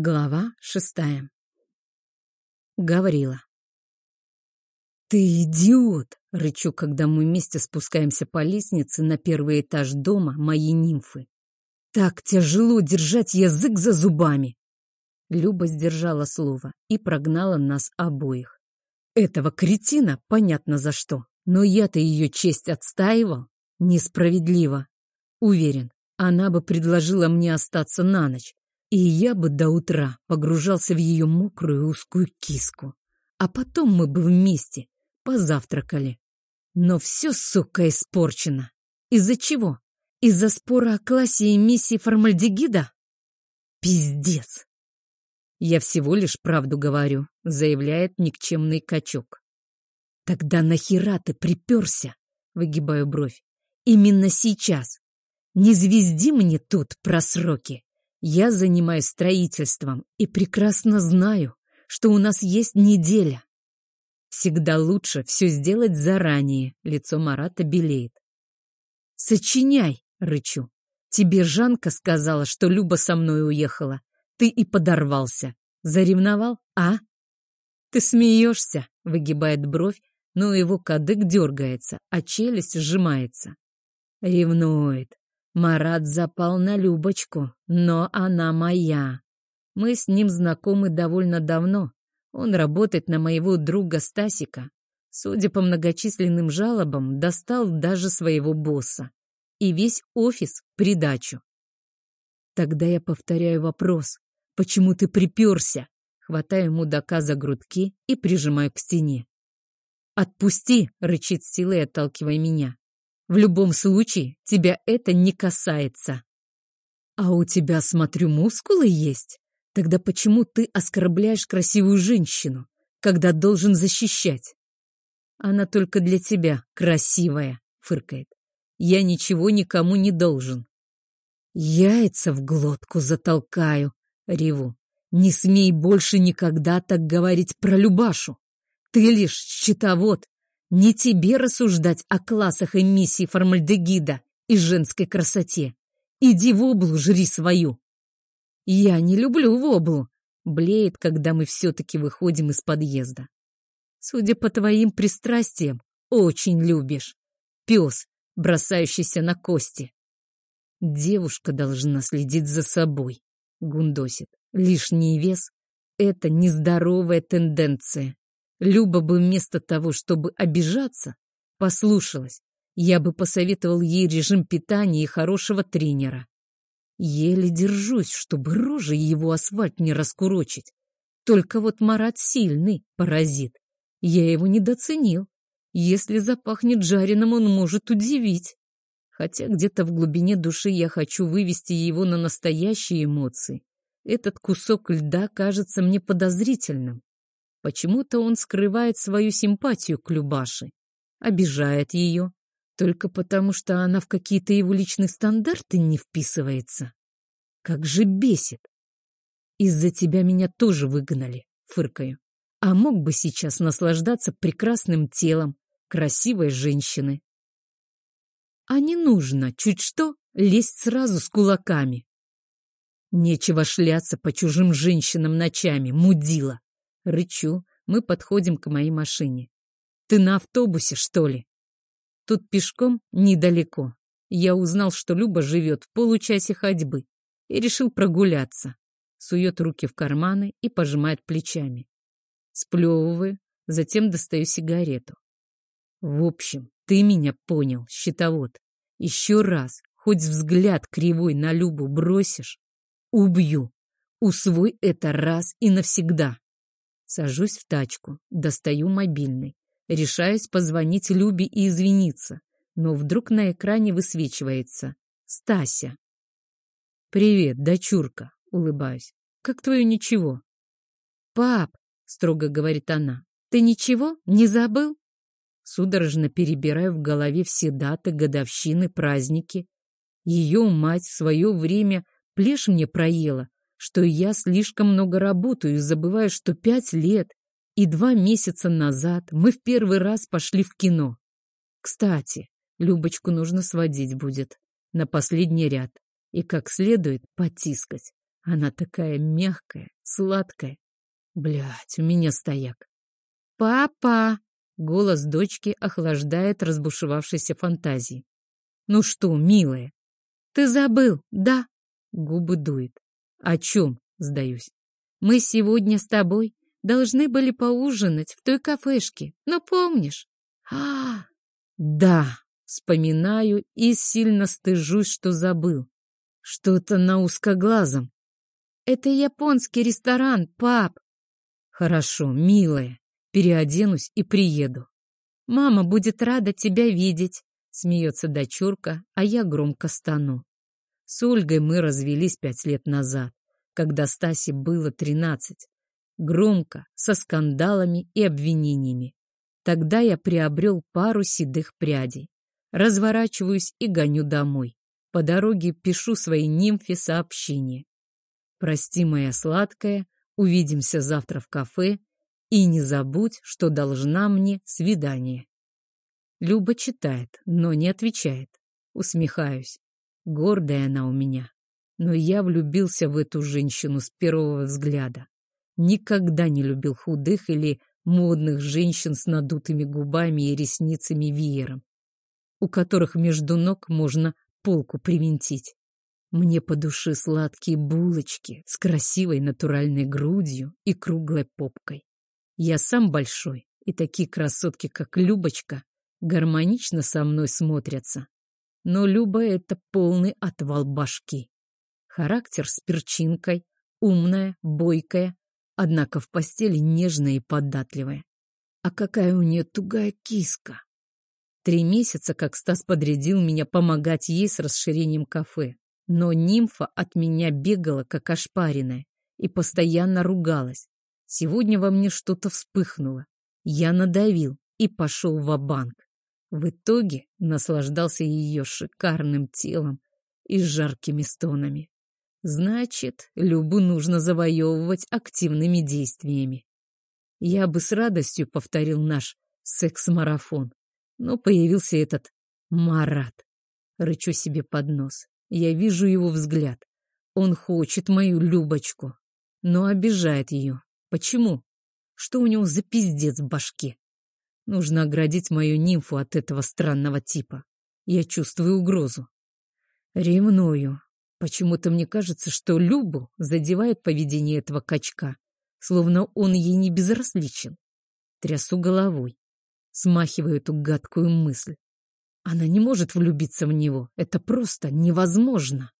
Глава шестая. Гаврила. «Ты идиот!» — рычу, когда мы вместе спускаемся по лестнице на первый этаж дома моей нимфы. «Так тяжело держать язык за зубами!» Люба сдержала слово и прогнала нас обоих. Этого кретина понятно за что, но я-то ее честь отстаивал. Несправедливо. Уверен, она бы предложила мне остаться на ночь, и я бы до утра погружался в ее мокрую узкую киску. А потом мы бы вместе позавтракали. Но все, сука, испорчено. Из-за чего? Из-за спора о классе и миссии формальдегида? Пиздец. Я всего лишь правду говорю, заявляет никчемный качок. Тогда нахера ты приперся? Выгибаю бровь. Именно сейчас. Не звезди мне тут про сроки. Я занимаюсь строительством и прекрасно знаю, что у нас есть неделя. Всегда лучше все сделать заранее, лицо Марата белеет. Сочиняй, рычу. Тебе Жанка сказала, что Люба со мной уехала. Ты и подорвался. Заревновал, а? Ты смеешься, выгибает бровь, но его кадык дергается, а челюсть сжимается. Ревнует. Марат запал на Любочку, но она моя. Мы с ним знакомы довольно давно. Он работает на моего друга Стасика. Судя по многочисленным жалобам, достал даже своего босса. И весь офис придачу. Тогда я повторяю вопрос. Почему ты приперся? Хватаю мудака за грудки и прижимаю к стене. «Отпусти!» — рычит силой, отталкивая меня. В любом случае, тебя это не касается. А у тебя, смотрю, мускулы есть? Тогда почему ты оскорбляешь красивую женщину, когда должен защищать? Она только для тебя красивая, фыркает. Я ничего никому не должен. Яйца в глотку затолкаю, реву. Не смей больше никогда так говорить про Любашу. Ты лишь счетовод, не тебе рассуждать о классах эмиссии формальдегида и женской красоте. Иди в облу, жри свою. Я не люблю воблу, блеет, когда мы все-таки выходим из подъезда. Судя по твоим пристрастиям, очень любишь. Пес, бросающийся на кости. Девушка должна следить за собой, гундосит. Лишний вес — это нездоровая тенденция. Люба бы вместо того, чтобы обижаться, послушалась. Я бы посоветовал ей режим питания и хорошего тренера. Еле держусь, чтобы рожей его асфальт не раскурочить. Только вот Марат сильный, паразит. Я его недооценил. Если запахнет жареным, он может удивить. Хотя где-то в глубине души я хочу вывести его на настоящие эмоции. Этот кусок льда кажется мне подозрительным. Почему-то он скрывает свою симпатию к Любаше, обижает ее, только потому что она в какие-то его личные стандарты не вписывается. Как же бесит! Из-за тебя меня тоже выгнали, фыркаю. А мог бы сейчас наслаждаться прекрасным телом красивой женщины. А не нужно, чуть что, лезть сразу с кулаками. Нечего шляться по чужим женщинам ночами, мудила. Рычу, мы подходим к моей машине. «Ты на автобусе, что ли?» Тут пешком недалеко. Я узнал, что Люба живет в получасе ходьбы и решил прогуляться. Сует руки в карманы и пожимает плечами. Сплевываю, затем достаю сигарету. В общем, ты меня понял, щитовод. Еще раз, хоть взгляд кривой на Любу бросишь, убью. Усвой это раз и навсегда. Сажусь в тачку, достаю мобильный. Решаюсь позвонить Любе и извиниться. Но вдруг на экране высвечивается. Стася. «Привет, дочурка», — улыбаюсь. «Как твое ничего?» «Пап», — строго говорит она, — «ты ничего не забыл?» Судорожно перебираю в голове все даты, годовщины, праздники. Ее мать в свое время плешь мне проела, что я слишком много работаю и забываю, что пять лет и два месяца назад мы в первый раз пошли в кино. Кстати, Любочку нужно сводить будет на последний ряд и как следует потискать. Она такая мягкая, сладкая. Блядь, у меня стояк. «Папа!» — голос дочки охлаждает разбушевавшейся фантазии. «Ну что, милая, ты забыл, да?» Губы дует. «О чем?» — сдаюсь. «Мы сегодня с тобой должны были поужинать в той кафешке, но помнишь?» «А, да!» — вспоминаю и сильно стыжусь, что забыл. Что-то на узкоглазом. «Это японский ресторан, пап!» «Хорошо, милая, переоденусь и приеду. Мама будет рада тебя видеть. Смеется дочурка, а я громко стану. С Ольгой мы развелись пять лет назад, когда Стасе было тринадцать. Громко, со скандалами и обвинениями. Тогда я приобрел пару седых прядей. Разворачиваюсь и гоню домой. По дороге пишу своей нимфе сообщение. «Прости, моя сладкая, увидимся завтра в кафе, и не забудь, что должна мне свидание». Люба читает, но не отвечает. Усмехаюсь. Гордая она у меня. Но я влюбился в эту женщину с первого взгляда. Никогда не любил худых или модных женщин с надутыми губами и ресницами веером, у которых между ног можно полку привинтить. Мне по душе сладкие булочки с красивой натуральной грудью и круглой попкой. Я сам большой, и такие красотки, как Любочка, гармонично со мной смотрятся. Но Люба — это полный отвал башки. Характер с перчинкой, умная, бойкая, однако в постели нежная и податливая. А какая у нее тугая киска! Три месяца, как Стас подрядил меня помогать ей с расширением кафе. Но нимфа от меня бегала, как ошпаренная, и постоянно ругалась. Сегодня во мне что-то вспыхнуло. Я надавил и пошел в банк в итоге наслаждался ее шикарным телом и жаркими стонами. Значит, Любу нужно завоевывать активными действиями. Я бы с радостью повторил наш секс-марафон, но появился этот Марат. Рычу себе под нос. Я вижу его взгляд. Он хочет мою Любочку, но обижает ее. Почему? Что у него за пиздец в башке? Нужно оградить мою нимфу от этого странного типа. Я чувствую угрозу. Ревную. Почему-то мне кажется, что Любу задевает поведение этого качка, словно он ей не безразличен. Трясу головой, смахиваю эту гадкую мысль. Она не может влюбиться в него. Это просто невозможно.